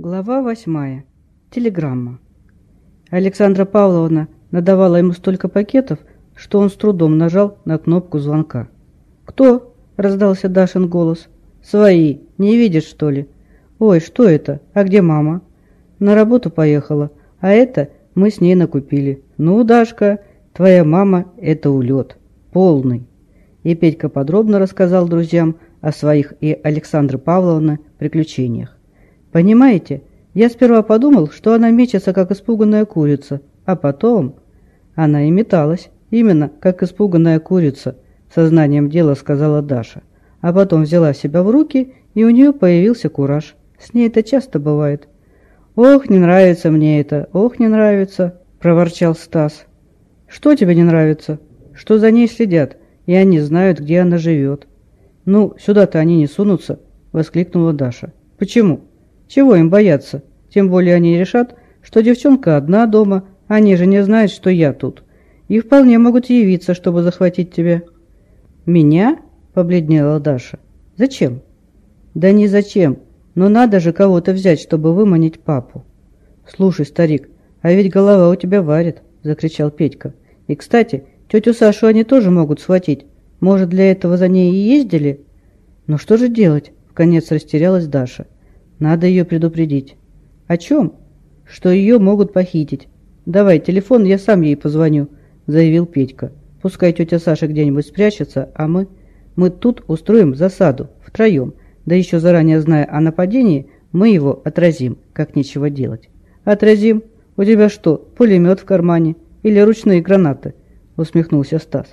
Глава восьмая. Телеграмма. Александра Павловна надавала ему столько пакетов, что он с трудом нажал на кнопку звонка. «Кто?» – раздался Дашин голос. «Свои. Не видишь, что ли?» «Ой, что это? А где мама?» «На работу поехала. А это мы с ней накупили. Ну, Дашка, твоя мама – это улет. Полный». И Петька подробно рассказал друзьям о своих и Александры Павловны приключениях. Понимаете, я сперва подумал, что она мечется, как испуганная курица, а потом... Она и металась, именно как испуганная курица, сознанием дела сказала Даша. А потом взяла себя в руки, и у нее появился кураж. С ней это часто бывает. «Ох, не нравится мне это, ох, не нравится», – проворчал Стас. «Что тебе не нравится?» «Что за ней следят, и они знают, где она живет». «Ну, сюда-то они не сунутся», – воскликнула Даша. «Почему?» Чего им бояться? Тем более они решат, что девчонка одна дома, они же не знают, что я тут. И вполне могут явиться, чтобы захватить тебя». «Меня?» – побледнела Даша. «Зачем?» «Да не зачем, но надо же кого-то взять, чтобы выманить папу». «Слушай, старик, а ведь голова у тебя варит», – закричал Петька. «И, кстати, тетю Сашу они тоже могут схватить. Может, для этого за ней и ездили?» «Ну что же делать?» – вконец растерялась Даша. Надо ее предупредить. О чем? Что ее могут похитить. Давай телефон, я сам ей позвоню, заявил Петька. Пускай тетя Саша где-нибудь спрячется, а мы... Мы тут устроим засаду, втроем. Да еще заранее зная о нападении, мы его отразим, как нечего делать. Отразим? У тебя что, пулемет в кармане? Или ручные гранаты? Усмехнулся Стас.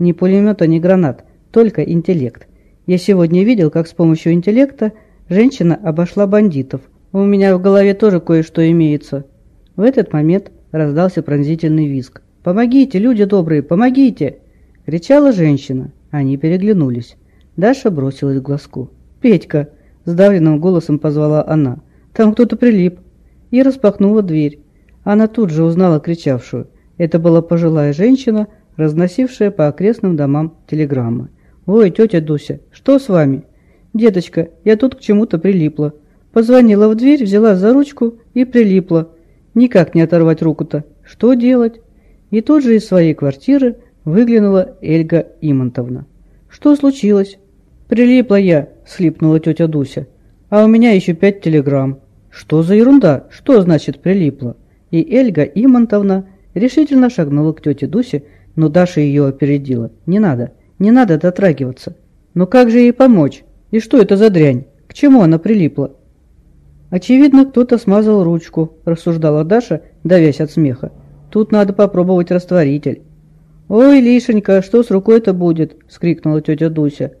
Ни пулемета, ни гранат, только интеллект. Я сегодня видел, как с помощью интеллекта Женщина обошла бандитов. У меня в голове тоже кое-что имеется. В этот момент раздался пронзительный визг. «Помогите, люди добрые, помогите!» Кричала женщина. Они переглянулись. Даша бросилась к глазку. «Петька!» – сдавленным голосом позвала она. «Там кто-то прилип!» И распахнула дверь. Она тут же узнала кричавшую. Это была пожилая женщина, разносившая по окрестным домам телеграммы. «Ой, тетя Дуся, что с вами?» «Деточка, я тут к чему-то прилипла». Позвонила в дверь, взяла за ручку и прилипла. Никак не оторвать руку-то. Что делать? И тут же из своей квартиры выглянула Эльга Имонтовна. «Что случилось?» «Прилипла я», – схлипнула тетя Дуся. «А у меня еще пять телеграмм». «Что за ерунда? Что значит прилипла?» И Эльга Имонтовна решительно шагнула к тете Дусе, но Даша ее опередила. «Не надо, не надо дотрагиваться. Но как же ей помочь?» И что это за дрянь? К чему она прилипла? Очевидно, кто-то смазал ручку, рассуждала Даша, давясь от смеха. Тут надо попробовать растворитель. «Ой, Лишенька, что с рукой-то будет?» – скрикнула тетя Дуся.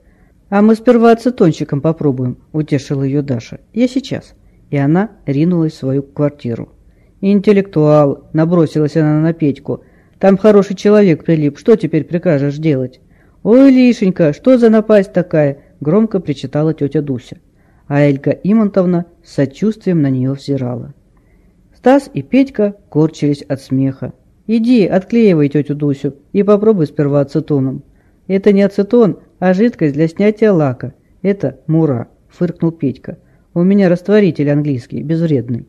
«А мы сперва ацетончиком попробуем», – утешила ее Даша. «Я сейчас». И она ринулась в свою квартиру. «Интеллектуал!» – набросилась она на Петьку. «Там хороший человек прилип, что теперь прикажешь делать?» «Ой, Лишенька, что за напасть такая? Громко причитала тетя Дуся, а Элька Имонтовна с сочувствием на нее взирала. Стас и Петька корчились от смеха. «Иди, отклеивай тетю Дусю и попробуй сперва ацетоном». «Это не ацетон, а жидкость для снятия лака. Это мура», – фыркнул Петька. «У меня растворитель английский, безвредный».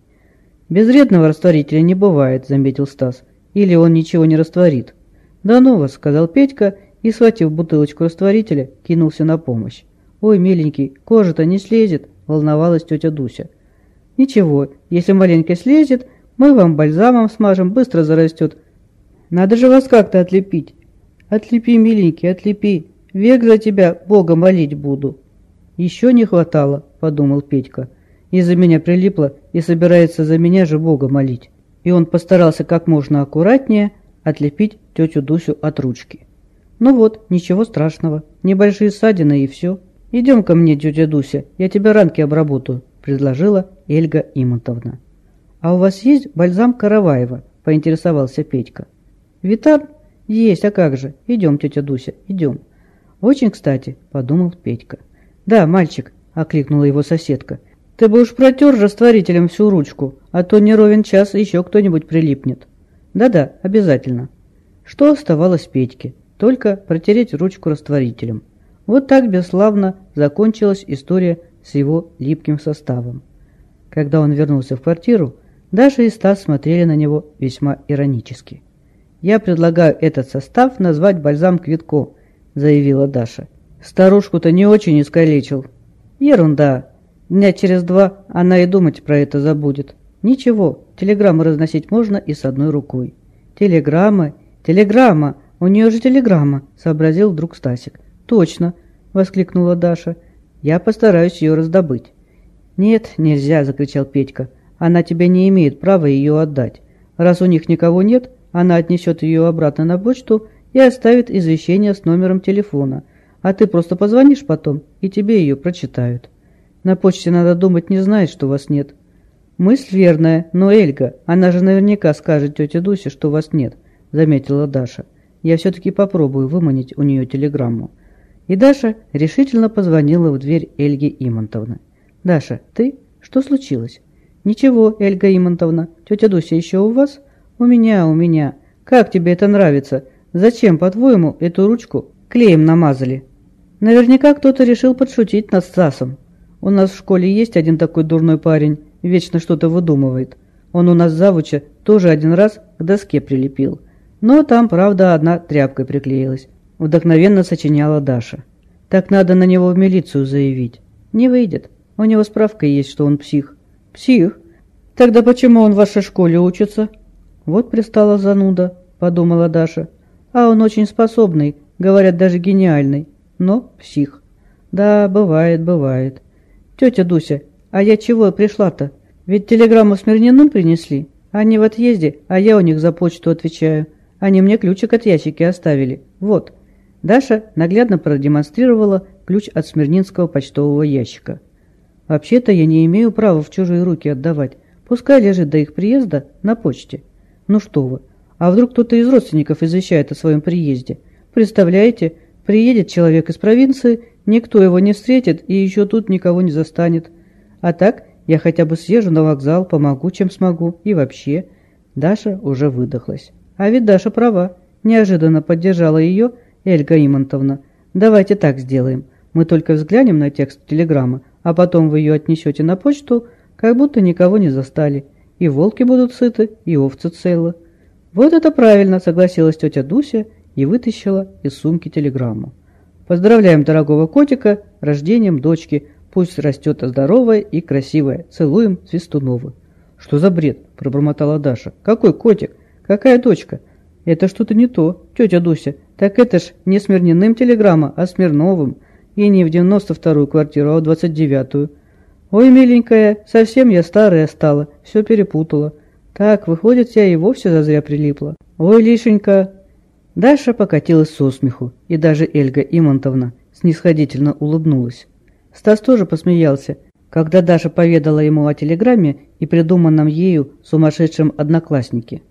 «Безвредного растворителя не бывает», – заметил Стас. «Или он ничего не растворит». «Да ну вас», – сказал Петька и, схватив бутылочку растворителя, кинулся на помощь. «Ой, миленький, кожа-то не слезет», – волновалась тетя Дуся. «Ничего, если маленько слезет, мы вам бальзамом смажем, быстро зарастет. Надо же вас как-то отлепить». «Отлепи, миленький, отлепи. Век за тебя Бога молить буду». «Еще не хватало», – подумал Петька. «Из-за меня прилипло и собирается за меня же Бога молить». И он постарался как можно аккуратнее отлепить тетю Дусю от ручки. Ну вот, ничего страшного, небольшие ссадины и все. «Идем ко мне, тетя Дуся, я тебе ранки обработаю», – предложила Эльга Имонтовна. «А у вас есть бальзам Караваева?» – поинтересовался Петька. «Витар? Есть, а как же? Идем, тетя Дуся, идем». «Очень кстати», – подумал Петька. «Да, мальчик», – окликнула его соседка. «Ты бы уж протер растворителем всю ручку, а то не ровен час еще кто-нибудь прилипнет». «Да-да, обязательно». Что оставалось Петьке? Только протереть ручку растворителем. Вот так бесславно закончилась история с его липким составом. Когда он вернулся в квартиру, Даша и Стас смотрели на него весьма иронически. «Я предлагаю этот состав назвать бальзам Квитко», — заявила Даша. «Старушку-то не очень искалечил». «Ерунда. Дня через два она и думать про это забудет. Ничего, телеграммы разносить можно и с одной рукой». «Телеграммы? Телеграмма! У нее же телеграмма!» — сообразил вдруг Стасик. «Точно!» — воскликнула Даша. «Я постараюсь ее раздобыть». «Нет, нельзя!» — закричал Петька. «Она тебе не имеет права ее отдать. Раз у них никого нет, она отнесет ее обратно на почту и оставит извещение с номером телефона. А ты просто позвонишь потом, и тебе ее прочитают. На почте, надо думать, не знает, что вас нет. Мысль верная, но Эльга, она же наверняка скажет тете Дусе, что вас нет, заметила Даша. Я все-таки попробую выманить у нее телеграмму. И Даша решительно позвонила в дверь Эльги Имонтовны. «Даша, ты? Что случилось?» «Ничего, Эльга Имонтовна. Тетя Дуся еще у вас?» «У меня, у меня. Как тебе это нравится? Зачем, по-твоему, эту ручку клеем намазали?» «Наверняка кто-то решил подшутить над Стасом. У нас в школе есть один такой дурной парень, вечно что-то выдумывает. Он у нас завуча тоже один раз к доске прилепил. Но там, правда, одна тряпкой приклеилась. Вдохновенно сочиняла Даша. Так надо на него в милицию заявить. Не выйдет. У него справка есть, что он псих. Псих? Тогда почему он в вашей школе учится? «Вот пристала зануда», — подумала Даша. «А он очень способный, говорят, даже гениальный, но псих». «Да, бывает, бывает». «Тетя Дуся, а я чего пришла-то? Ведь телеграмму Смирниным принесли. Они в отъезде, а я у них за почту отвечаю. Они мне ключик от ящики оставили. Вот». Даша наглядно продемонстрировала ключ от Смирнинского почтового ящика. «Вообще-то я не имею права в чужие руки отдавать. Пускай лежит до их приезда на почте». Ну что вы, а вдруг кто-то из родственников извещает о своем приезде? Представляете, приедет человек из провинции, никто его не встретит и еще тут никого не застанет. А так я хотя бы съезжу на вокзал, помогу, чем смогу. И вообще, Даша уже выдохлась. А ведь Даша права. Неожиданно поддержала ее Эльга Имонтовна. Давайте так сделаем. Мы только взглянем на текст телеграммы, а потом вы ее отнесете на почту, как будто никого не застали. И волки будут сыты, и овцы целы. Вот это правильно, согласилась тетя Дуся и вытащила из сумки телеграмму. Поздравляем дорогого котика рождением дочки. Пусть растет здоровая и красивая. Целуем Свистунова. Что за бред? Пробормотала Даша. Какой котик? Какая дочка? Это что-то не то, тетя Дуся. Так это ж не Смирниным телеграмма, а Смирновым. И не в девяносто вторую квартиру, а в двадцать девятую. «Ой, миленькая, совсем я старая стала, все перепутала. Так, выходит, я и вовсе зазря прилипла. Ой, лишенька!» Даша покатилась со смеху, и даже Эльга Имонтовна снисходительно улыбнулась. Стас тоже посмеялся, когда Даша поведала ему о телеграмме и придуманном ею сумасшедшем однокласснике.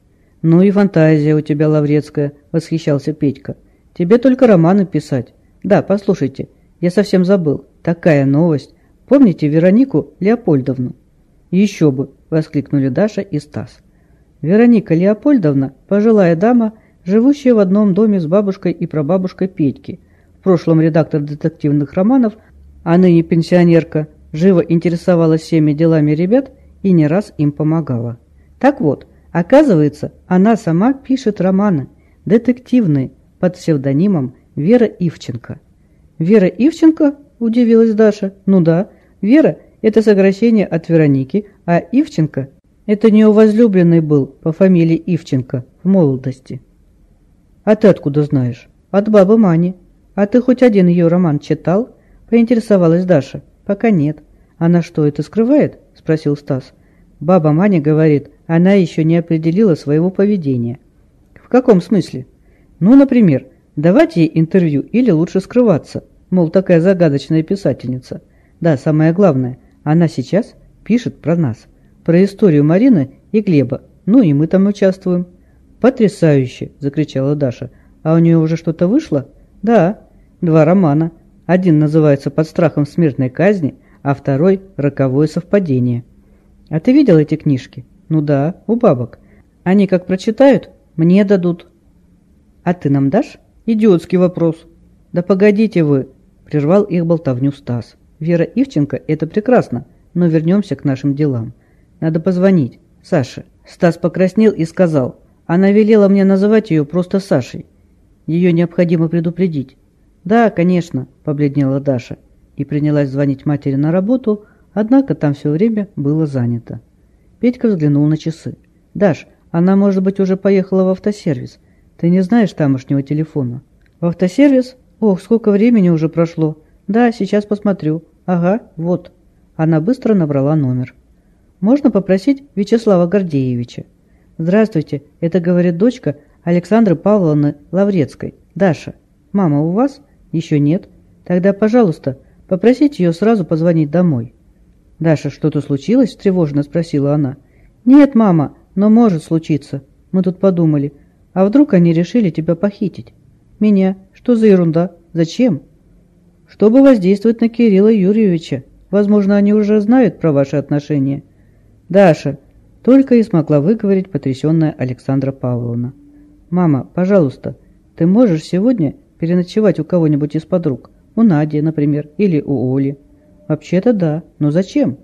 «Ну и фантазия у тебя, Лаврецкая», — восхищался Петька. «Тебе только романы писать. Да, послушайте, я совсем забыл. Такая новость. Помните Веронику Леопольдовну?» «Еще бы!» – воскликнули Даша и Стас. Вероника Леопольдовна – пожилая дама, живущая в одном доме с бабушкой и прабабушкой Петьки. В прошлом редактор детективных романов, а ныне пенсионерка, живо интересовалась всеми делами ребят и не раз им помогала. Так вот, оказывается, она сама пишет романы, детективные, под псевдонимом Вера Ивченко. Вера Ивченко удивилась Даша. «Ну да, Вера – это сокращение от Вероники, а Ивченко – это не возлюбленный был по фамилии Ивченко в молодости». «А ты откуда знаешь?» «От бабы Мани. А ты хоть один ее роман читал?» – поинтересовалась Даша. «Пока нет». «Она что, это скрывает?» – спросил Стас. Баба Маня говорит, она еще не определила своего поведения. «В каком смысле?» «Ну, например, давать ей интервью или лучше скрываться?» Мол, такая загадочная писательница. Да, самое главное, она сейчас пишет про нас. Про историю Марины и Глеба. Ну и мы там участвуем. «Потрясающе!» – закричала Даша. «А у нее уже что-то вышло?» «Да, два романа. Один называется «Под страхом смертной казни», а второй «Роковое совпадение». «А ты видел эти книжки?» «Ну да, у бабок. Они как прочитают, мне дадут». «А ты нам дашь?» «Идиотский вопрос». «Да погодите вы, Прервал их болтовню Стас. Вера Ивченко – это прекрасно. но вернемся к нашим делам. Надо позвонить. Саше. Стас покраснел и сказал. Она велела мне называть ее просто Сашей. Ее необходимо предупредить. «Да, конечно», – побледнела Даша и принялась звонить матери на работу, однако там все время было занято. Петька взглянул на часы. «Даш, она, может быть, уже поехала в автосервис. Ты не знаешь тамошнего телефона?» «В автосервис? Ох, сколько времени уже прошло. Да, сейчас посмотрю. Ага, вот». Она быстро набрала номер. «Можно попросить Вячеслава Гордеевича?» «Здравствуйте, это, говорит дочка Александры Павловны Лаврецкой. Даша. Мама у вас?» «Еще нет? Тогда, пожалуйста, попросите ее сразу позвонить домой». «Даша, что-то случилось?» – тревожно спросила она. «Нет, мама, но может случиться. Мы тут подумали. А вдруг они решили тебя похитить?» «Меня? Что за ерунда? Зачем?» «Чтобы воздействовать на Кирилла Юрьевича. Возможно, они уже знают про ваши отношения». «Даша!» – только и смогла выговорить потрясенная Александра Павловна. «Мама, пожалуйста, ты можешь сегодня переночевать у кого-нибудь из подруг? У Нади, например, или у Оли?» «Вообще-то да, но зачем?»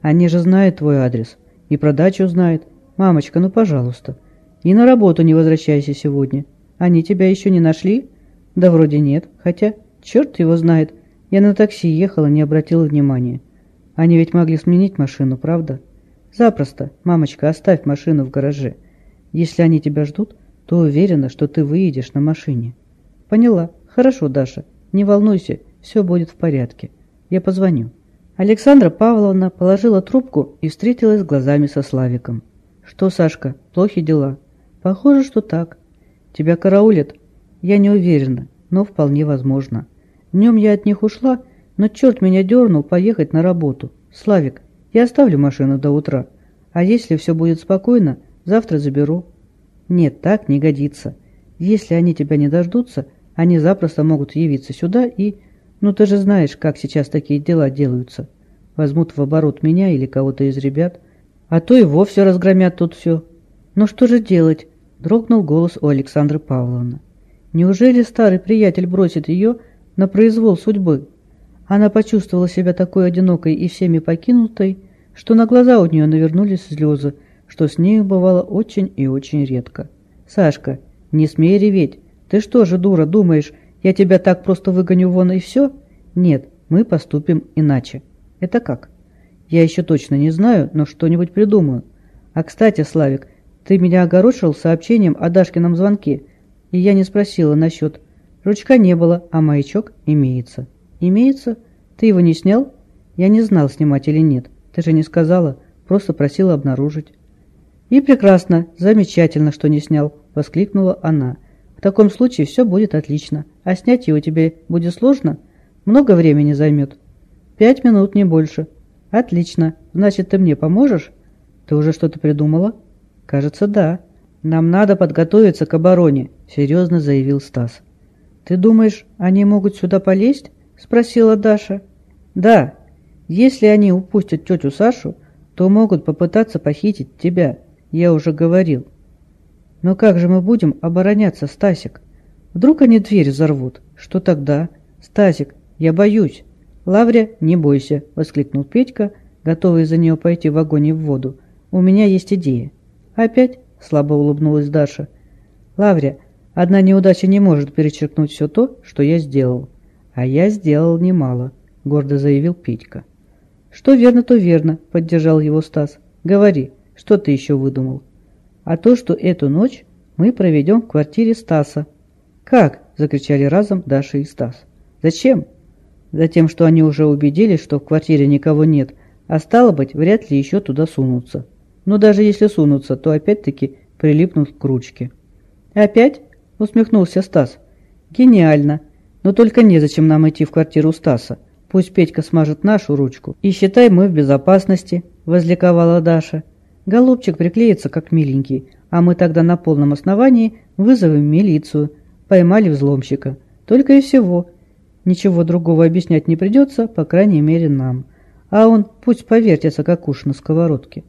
«Они же знают твой адрес. И про дачу знают. Мамочка, ну пожалуйста. И на работу не возвращайся сегодня. Они тебя еще не нашли?» «Да вроде нет. Хотя, черт его знает. Я на такси ехала, не обратила внимания. Они ведь могли сменить машину, правда?» «Запросто. Мамочка, оставь машину в гараже. Если они тебя ждут, то уверена, что ты выедешь на машине». «Поняла. Хорошо, Даша. Не волнуйся, все будет в порядке». Я позвоню». Александра Павловна положила трубку и встретилась глазами со Славиком. «Что, Сашка, плохи дела?» «Похоже, что так. Тебя караулят?» «Я не уверена, но вполне возможно. Днем я от них ушла, но черт меня дернул поехать на работу. Славик, я оставлю машину до утра, а если все будет спокойно, завтра заберу». «Нет, так не годится. Если они тебя не дождутся, они запросто могут явиться сюда и...» Ну ты же знаешь, как сейчас такие дела делаются. Возьмут в оборот меня или кого-то из ребят, а то и вовсе разгромят тут все. Ну что же делать? Дрогнул голос у Александры Павловны. Неужели старый приятель бросит ее на произвол судьбы? Она почувствовала себя такой одинокой и всеми покинутой, что на глаза у нее навернулись слезы, что с нею бывало очень и очень редко. «Сашка, не смей реветь. Ты что же, дура, думаешь, я тебя так просто выгоню вон и все? Нет, мы поступим иначе. Это как? Я еще точно не знаю, но что-нибудь придумаю. А кстати, Славик, ты меня огорошил сообщением о Дашкином звонке, и я не спросила насчет. Ручка не было, а маячок имеется. Имеется? Ты его не снял? Я не знал, снимать или нет. Ты же не сказала, просто просила обнаружить. И прекрасно, замечательно, что не снял, воскликнула она. Таком случае все будет отлично. А снять его тебе будет сложно? Много времени займет? Пять минут, не больше. Отлично. Значит, ты мне поможешь? Ты уже что-то придумала? Кажется, да. Нам надо подготовиться к обороне, серьезно заявил Стас. Ты думаешь, они могут сюда полезть? Спросила Даша. Да. Если они упустят тетю Сашу, то могут попытаться похитить тебя. Я уже говорил. Но как же мы будем обороняться, Стасик? Вдруг они дверь взорвут? Что тогда? Стасик, я боюсь. Лавря, не бойся, воскликнул Петька, готовый за нее пойти в огонь и в воду. У меня есть идея. Опять? Слабо улыбнулась Даша. Лавря, одна неудача не может перечеркнуть все то, что я сделал. А я сделал немало, гордо заявил Петька. Что верно, то верно, поддержал его Стас. Говори, что ты еще выдумал? А то, что эту ночь мы проведем в квартире Стаса». «Как?» – закричали разом Даша и Стас. «Зачем?» «Затем, что они уже убедились, что в квартире никого нет, а стало быть, вряд ли еще туда сунутся. Но даже если сунутся, то опять-таки прилипнут к ручке». «Опять?» – усмехнулся Стас. «Гениально! Но только незачем нам идти в квартиру Стаса. Пусть Петька смажет нашу ручку. И считай, мы в безопасности», – возликовала Даша. Голубчик приклеится, как миленький, а мы тогда на полном основании вызовем милицию. Поймали взломщика. Только и всего. Ничего другого объяснять не придется, по крайней мере нам. А он пусть повертится, как уж на сковородке.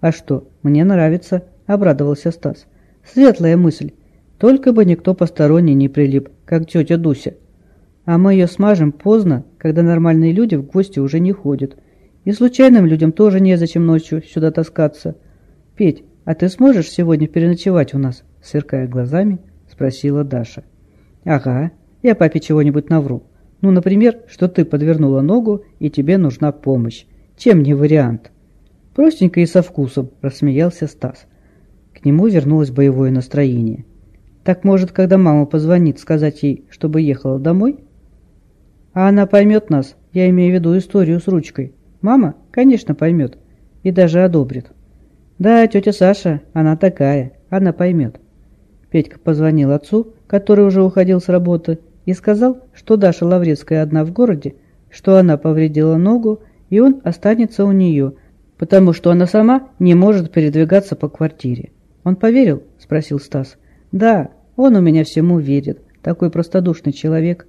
А что, мне нравится, обрадовался Стас. Светлая мысль. Только бы никто посторонний не прилип, как тетя Дуся. А мы ее смажем поздно, когда нормальные люди в гости уже не ходят. И случайным людям тоже незачем ночью сюда таскаться. Петь, а ты сможешь сегодня переночевать у нас?» Сверкая глазами, спросила Даша. «Ага, я папе чего-нибудь навру. Ну, например, что ты подвернула ногу и тебе нужна помощь. Чем не вариант?» «Простенько и со вкусом», – рассмеялся Стас. К нему вернулось боевое настроение. «Так, может, когда мама позвонит, сказать ей, чтобы ехала домой?» «А она поймет нас, я имею в виду историю с ручкой. Мама, конечно, поймет и даже одобрит». «Да, тетя Саша, она такая, она поймет». Петька позвонил отцу, который уже уходил с работы, и сказал, что Даша Лаврецкая одна в городе, что она повредила ногу, и он останется у нее, потому что она сама не может передвигаться по квартире. «Он поверил?» – спросил Стас. «Да, он у меня всему верит. Такой простодушный человек.